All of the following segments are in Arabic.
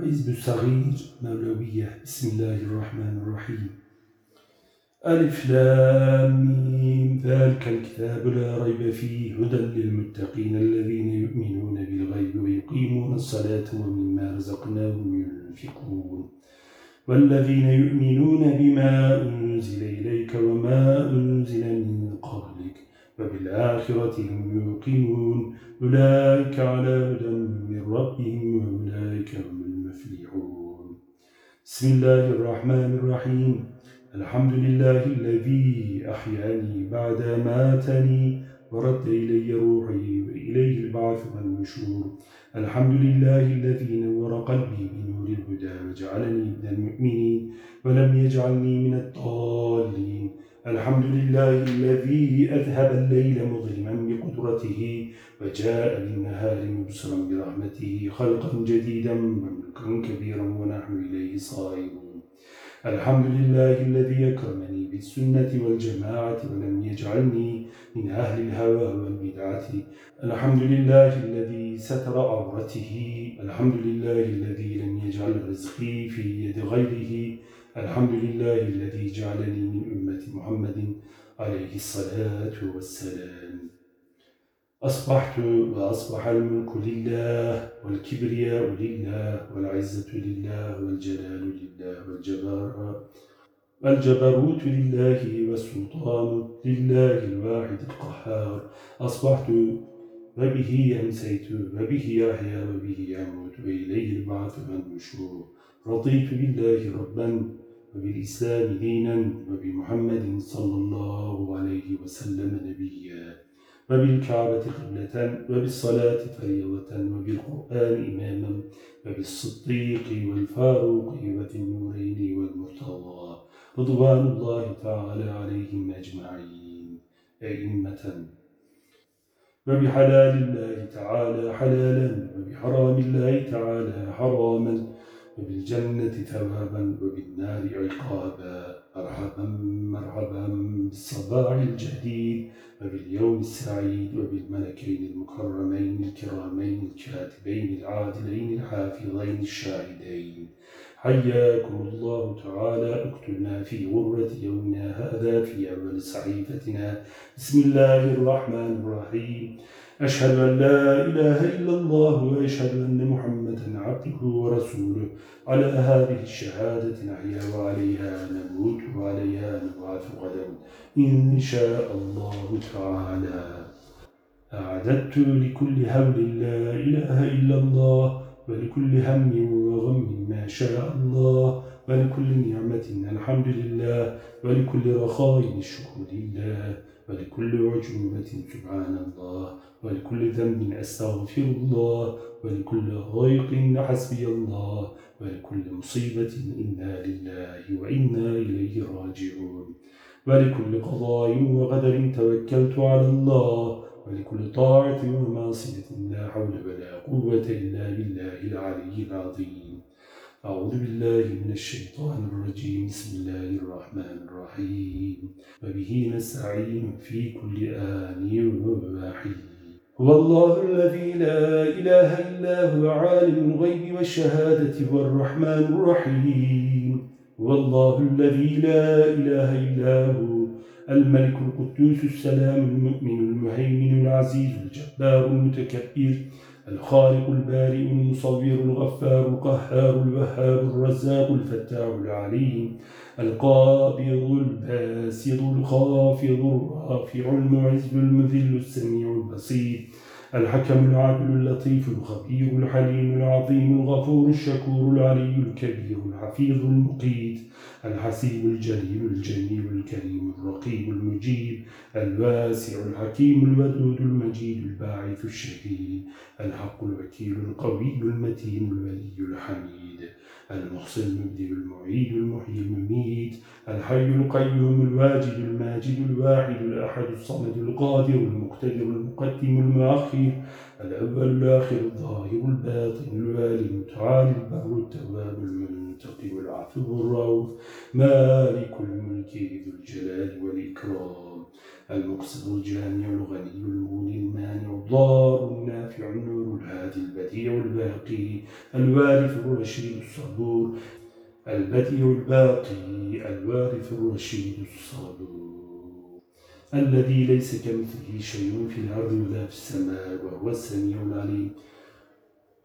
حزب الصغير مولوية بسم الله الرحمن الرحيم. ألف لام ميم ذلك الكتاب لا ريب فيه هدى للمتقين الذين يؤمنون بالغيب ويقيمون الصلاة ومما رزقناهم ينفقون. والذين يؤمنون بما أنزل إليك وما أنزل من قبلك وبالآخرة هم يوقنون. أولئك على هدى من ربهم وأولئك هم المفلحون. بسم الله الرحمن الرحيم. الحمد لله الذي أحياني بعد ماتني ورد إلي روحي وإليه البعث والنشور. الحمد لله الذي نور قلبي بنور الهدى وجعلني من المؤمنين ولم يجعلني من الضالين. الحمد لله الذي أذهب الليل مظلما بقدرته وجاء بالنهار مبصرا برحمته خلقا جديدا وملكا كبيرا ونحن إليه صائرون الحمد لله الذي أكرمني بالسنة والجماعة ولم يجعلني من أهل الهوى والبدعة. الحمد لله الذي ستر عورته. الحمد لله الذي لم يجعل رزقي في يد غيره. الحمد لله الذي جعلني من أمة محمد عليه الصلاة والسلام. أصبحت وأصبح الملك لله والكبرياء لله والعزة لله والجلال لله والجبار والجبروت لله والسلطان لله الواحد القهار. أصبحت وبه أمسيت وبه أحيا وبه أموت وإليه البعث والنشور. رضيت بالله ربا وبالإسلام دينا وبمحمد صلى الله عليه وسلم نبيا. وبالكعبة قبلة وبالصلاة فريضة وبالقرآن إماما وبالصديق والفاروق وذي النورين والمرتضى. رضوان الله تعالى عليهم أجمعين. أئمة. وبحلال الله تعالى حلالا وبحرام الله تعالى حراما وبالجنة ثوابا وبالنار عقابا. مرحبا مرحبا بالصباح الجديد وباليوم السعيد وبالملكين المكرمين الكرامين الكاتبين العادلين الحافظين الشاهدين. حياكم الله تعالى. اكتبنا في غرة يومنا هذا في أول صحيفتنا. بسم الله الرحمن الرحيم. أشهد أن لا إله إلا الله وأشهد أن محمدا عبده ورسوله. على هذه الشهادة نحيا وعليها نموت وعليها نبعث غدا. إن شاء الله تعالى. أعددت لكل هول لا إله إلا الله ولكل هم وغم ما شاء الله ولكل نعمة الحمد لله ولكل رخاء الشكر لله ولكل عجوبة سبحان الله ولكل ذنب أستغفر الله ولكل ضيق حسبي الله ولكل مصيبة إنا لله وإنا إليه راجعون. ولكل قضاء وقدر توكلت على الله ولكل طاعة ومعصية لا حول ولا قوة إلا بالله العلي العظيم. أعوذ بالله من الشيطان الرجيم. بسم الله الرحمن الرحيم. وبه نستعين في كل آن وواحد هو الله الذي لا إله إلا هو عالم الغيب والشهادة هو الرحمن الرحيم. هو الله الذي لا إله إلا هو الملك القدوس السلام المؤمن المهيمن العزيز الجبار المتكبر الخالق البارئ المصور الغفار القهار الوهاب الرزاق الفتاح العليم القابض الباسط الخافض الرافع المعز المذل السميع البصير الحكم العدل اللطيف الخبير الحليم العظيم الغفور الشكور العلي الكبير الحفيظ المقيت الحسيب الجليل الجميل الكريم الرقيب المجيب الواسع الحكيم الودود المجيد الباعث الشهيد الحق الوكيل القوي المتين الولي الحميد المحصي المبدئ المعيد المحيي المميت الحي القيوم الواجد الماجد الواحد الأحد الصمد القادر المقتدر المقدم المؤخر الأول الآخر الظاهر الباطن الوالي المتعالي البر التواب المنتقم العفو الرؤوف مالك الملك ذو الجلال والإكرام. المقصد الجامع الغني المغني المانع. الضار النافع النور الهادي البديع الباقي الوارث الرشيد الصبور. البديع الباقي الوارث الرشيد الصبور. الذي ليس كمثله شيء في الأرض ولا في السماء وهو السميع العليم.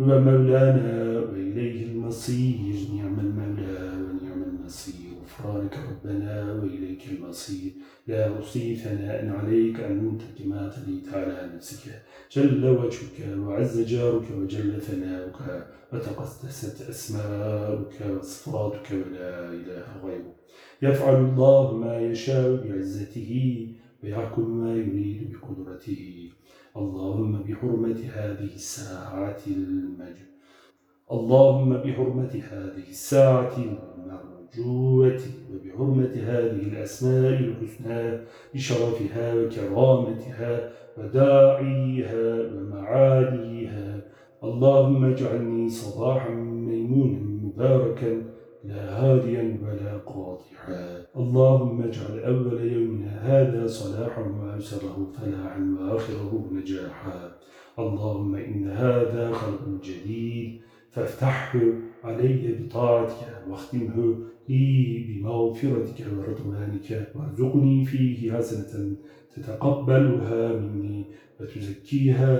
هو مولانا وإليه المصير. نعم المولى ونعم المصير غفرانك ربنا وإليك المصير. لا أصي ثناء عليك أنت كما تليت على نفسك. جل وجهك وعز جارك وجل ثناؤك. وتقدست أسماؤك وصفاتك ولا إله غيرك. يفعل الله ما يشاء بعزته. ويحكم ما يريد بقدرته. اللهم بحرمة هذه الساعة المجد اللهم بحرمة هذه الساعة المرجوة وبحرمة هذه الأسماء الحسنى بشرفها وكرامتها وداعيها ومعاليها. اللهم اجعلني صباحا ميمونا مباركا لا هاديا ولا قاطعا. اللهم اجعل أول يومنا هذا صلاحا وأسره فلاحا وآخره نجاحا. اللهم إن هذا خلق جديد فافتحه علي بطاعتك واختمه لي بمغفرتك ورضوانك وارزقني فيه حسنة تتقبلها مني وتزكيها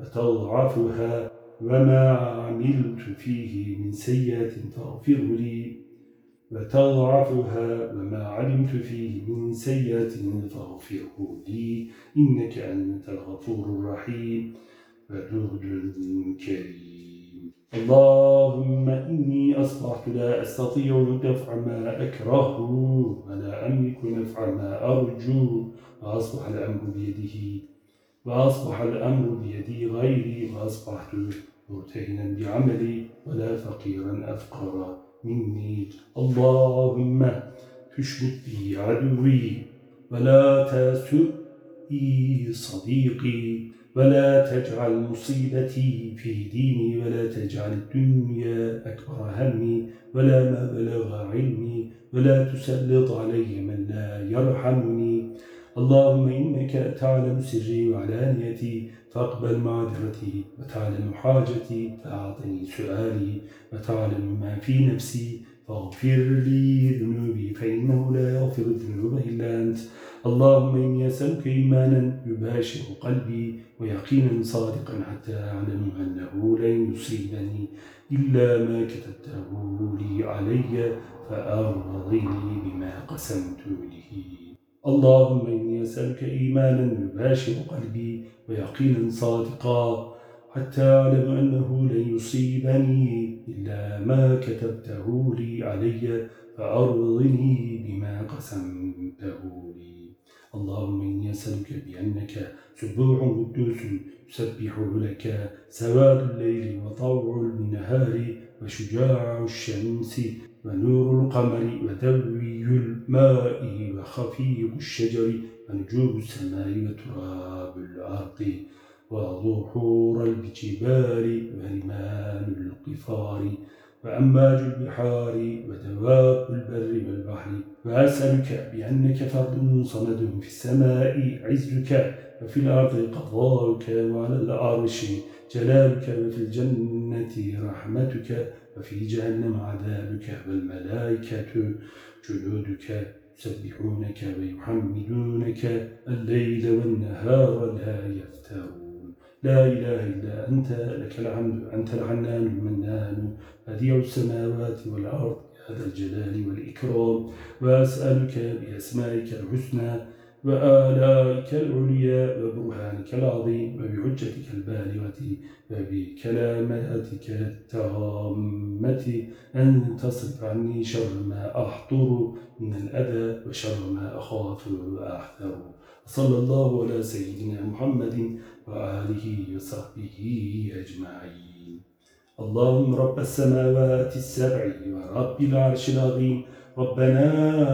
وتضعفها. وما عملت فيه من سيئة تغفر لي وتضعفها وما علمت فيه من سيئة فاغفره لي إنك أنت الغفور الرحيم ودود كريم اللهم إني أصبحت لا أستطيع دفع ما أكره ولا أملك نفع ما أرجو وأصبح الأمر بيده وأصبح الأمر بيدي غيري وأصبحت مرتهنا بعملي ولا فقيرا أفقر مني. اللهم تشمت بي عدوي ولا تسؤي صديقي ولا تجعل مصيبتي في ديني ولا تجعل الدنيا أكبر همي ولا ما بلغ علمي ولا تسلط علي من لا يرحمني. اللهم إنك تعلم سري وعلانيتي فاقبل معذرتي وتعلم حاجتي فأعطني سؤالي وتعلم ما في نفسي فاغفر لي ذنوبي فإنه لا يغفر الذنوب إلا أنت. اللهم إني أسألك إيمانا يباشر قلبي ويقينا صادقا حتى أعلم أنه لن يصيبني إلا ما كتبته لي علي فأرضني بما قسمت له اللهم إني أسألك إيمانا يباشر قلبي ويقينا صادقا حتى أعلم أنه لن يصيبني إلا ما كتبته لي علي فأرضني بما قسمته لي. اللهم إني أسألك بأنك سبوع قدوس يسبح لك سواد الليل وطوع النهار وشجاع الشمس ونور القمر ودوي الماء وخفيق الشجر ونجوم السماء وتراب الأرض وظهور الجبال ورمال القفار. وأماج البحار ودواب البر والبحر وأسألك بأنك فرد صمد في السماء عزك وفي الأرض قضاؤك وعلى العرش جلالك وفي الجنة رحمتك وفي جهنم عذابك والملائكة جنودك يسبحونك ويحمدونك الليل والنهار لا يفترون. لا إله إلا أنت لك الحمد أنت العنان المنان. بديع السماوات والأرض هذا الجلال والإكرام. وأسألك بأسمائك الحسنى وآلائك العليا وبرهانك العظيم وبحجتك البالغة وبكلاماتك التامة. أن تصرف عني شر ما أحضر من الأذى وشر ما أخاف وأحذر. صلى الله على سيدنا محمد وآله وصحبه أجمعين. اللهم رب السماوات السبع ورب العرش العظيم. ربنا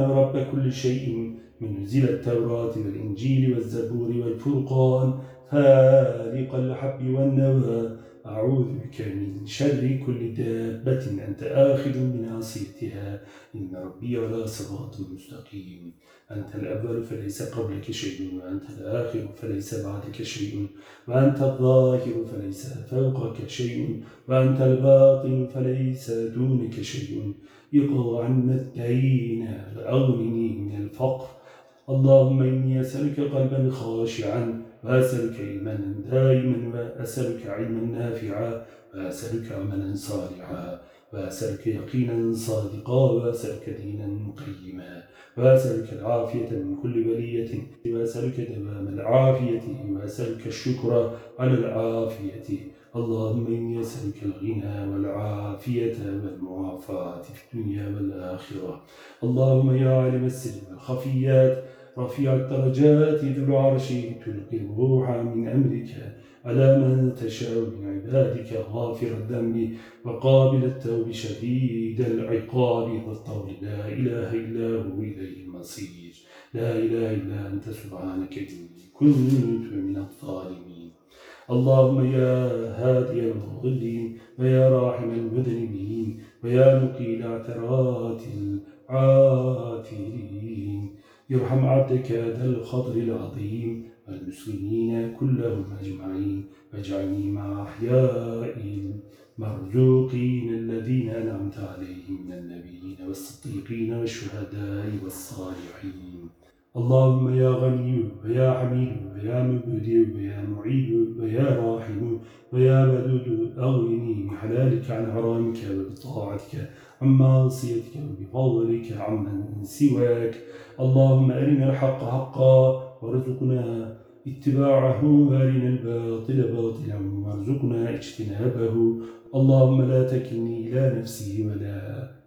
رب كل شيء. منزل التوراة والإنجيل والزبور والفرقان. فالق الحب والنوى. أعوذ بك من شر كل دابة أنت آخذ بناصيتها إن ربي على صراط مستقيم. أنت الأول فليس قبلك شيء وأنت الآخر فليس بعدك شيء. وأنت الظاهر فليس فوقك شيء وأنت الباطن فليس دونك شيء. اقض عنا الدين وأغنني من الفقر. اللهم إني أسألك قلبا خاشعا وأسألك إيمانا دائما وأسألك علما نافعا وأسألك عملا صالحا وأسألك يقينا صادقا وأسألك دينا قيما وأسألك العافية من كل بلية وأسألك دوام العافية وأسألك الشكر على العافية. اللهم إني أسألك الغنى والعافية والمعافاة في الدنيا والآخرة. اللهم يا عالم السر والخفيات رفيع الدرجات ذو العرش تلقي الروح من أمرك. على من تشاء من عبادك غافر الذنب وقابل التوب شديد العقاب والطول لا إله إلا هو إليه المصير. لا إله إلا أنت سبحانك إني كنت من الظالمين. اللهم يا هادي المضلين ويا راحم المذنبين ويا مقيل عثرات العاثرين يرحم عبدك ذا الخضر العظيم والمسلمين كلهم أجمعين. واجعلني مع أحياء المرزوقين الذين أنعمت عليهم من النبيين والصديقين والشهداء والصالحين. اللهم يا غني ويا حميد ويا مبدي ويا معيد ويا راحم ويا ودود أغنني بحلالك عن حرامك وبطاعتك عن معصيتك وبفضلك عمن سواك. اللهم أرنا الحق حقا وارزقنا اتباعه وأرنا الباطل باطلا وارزقنا اجتنابه. اللهم لا تكلني إلى نفسي ولا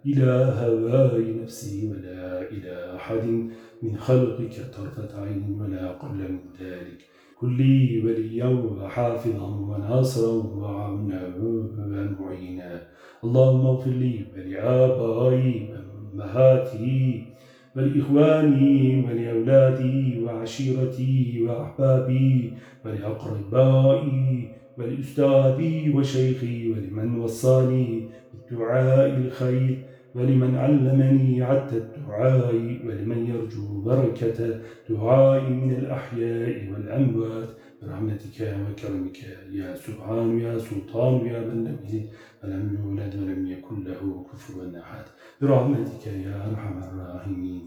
إلى هواي نفسي ولا إلى أحد. من خلقك طرفة عين ولا قبل من ذلك. كلي وليا وحافظا وناصرا وعونا ومعينا اللهم اغفر لي ولآبائي وأمهاتي ولإخواني ولأولادي وعشيرتي وأحبابي ولأقربائي ولأستاذي وشيخي ولمن وصاني بالدعاء الخير ولمن علمني عد الدعاء ولمن يرجو بركة دعاء من الأحياء والأموات. برحمتك وكرمك يا سبحان يا سلطان يا من يلد ولم يولد ولم يكن له كفوا أحد. برحمتك يا أرحم الراحمين.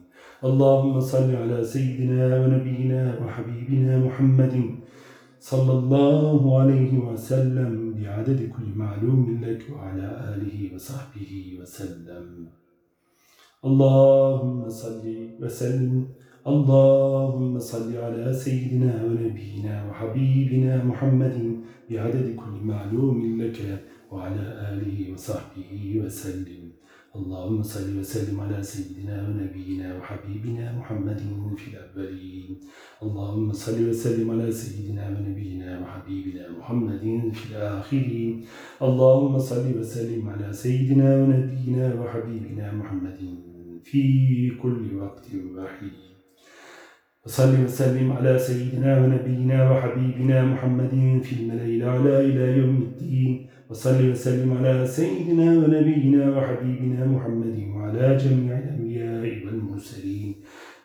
اللهم صل على سيدنا ونبينا وحبيبنا محمد صلى الله عليه وسلم بعدد كل معلوم لك وعلى آله وصحبه وسلم. اللهم صل وسلم. اللهم صل على سيدنا ونبينا وحبيبنا محمد بعدد كل معلوم لك وعلى آله وصحبه وسلم. اللهم صل وسلم على سيدنا ونبينا وحبيبنا محمد في الأولين. اللهم صل وسلم على سيدنا ونبينا وحبيبنا محمد في الآخرين. اللهم صل وسلم على سيدنا ونبينا وحبيبنا محمد في كل وقت وحيد وصل وسلم على سيدنا ونبينا وحبيبنا محمد في الملأ الأعلى إلى يوم الدين. وصل وسلم على سيدنا ونبينا وحبيبنا محمد وعلى جميع الأنبياء والمرسلين.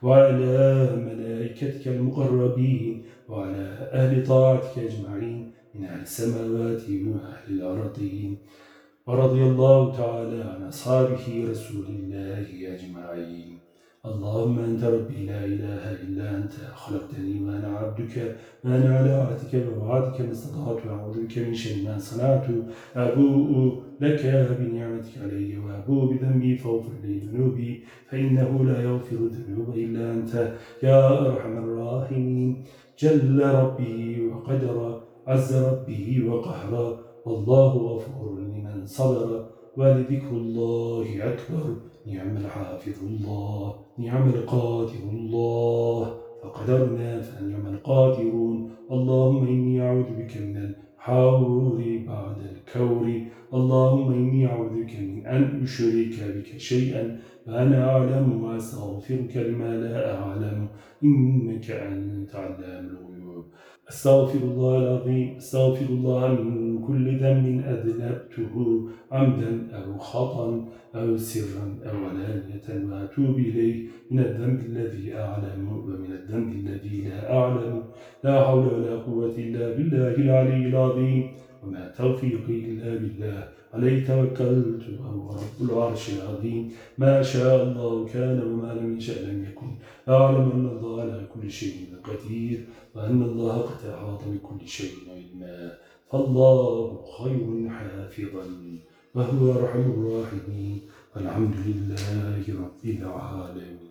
وعلى ملائكتك المقربين وعلى أهل طاعتك أجمعين. من أهل السماوات وأهل الأرضين. ورضي الله تعالى عن أصحابه رسول الله أجمعين. اللهم أنت ربي لا إله إلا أنت خلقتني وأنا عبدك وأنا على عهدك ووعدك ما استطعت وأعوذ بك من شر ما صنعت أبوء لك بنعمتك علي وأبوء بذنبي فاغفر لي ذنوبي فإنه لا يغفر الذنوب إلا أنت. يا أرحم الراحمين جل ربي وقدر عز ربه وقهر والله غفور لمن صبر ولذكر الله أكبر. نعم الحافظ الله نعم القادر الله فقدرنا فنعم القادرون. اللهم إني أعوذ بك من الحور بعد الكور. اللهم إني أعوذ بك من أن أشرك بك شيئا وأنا أعلم وأستغفرك لما لا أعلم. إنك أنت علام الغيوب. أستغفر الله العظيم أستغفر الله من كل ذنب أذنبته عمدا أو خطأ أو سرا أو علانية وأتوب إليه. من الذنب الذي أعلم ومن الذنب الذي لا أعلم. لا حول ولا قوة إلا بالله العلي العظيم. وما توفيقي إلا بالله. عليه توكلت وهو رب العرش العظيم. ما شاء الله كان وما لم يشاء لم يكن. أعلم أن الله على كل شيء قدير وأن الله قد أحاط بكل شيء علما. فالله خير حافظا وهو أرحم الراحمين. والحمد لله رب العالمين.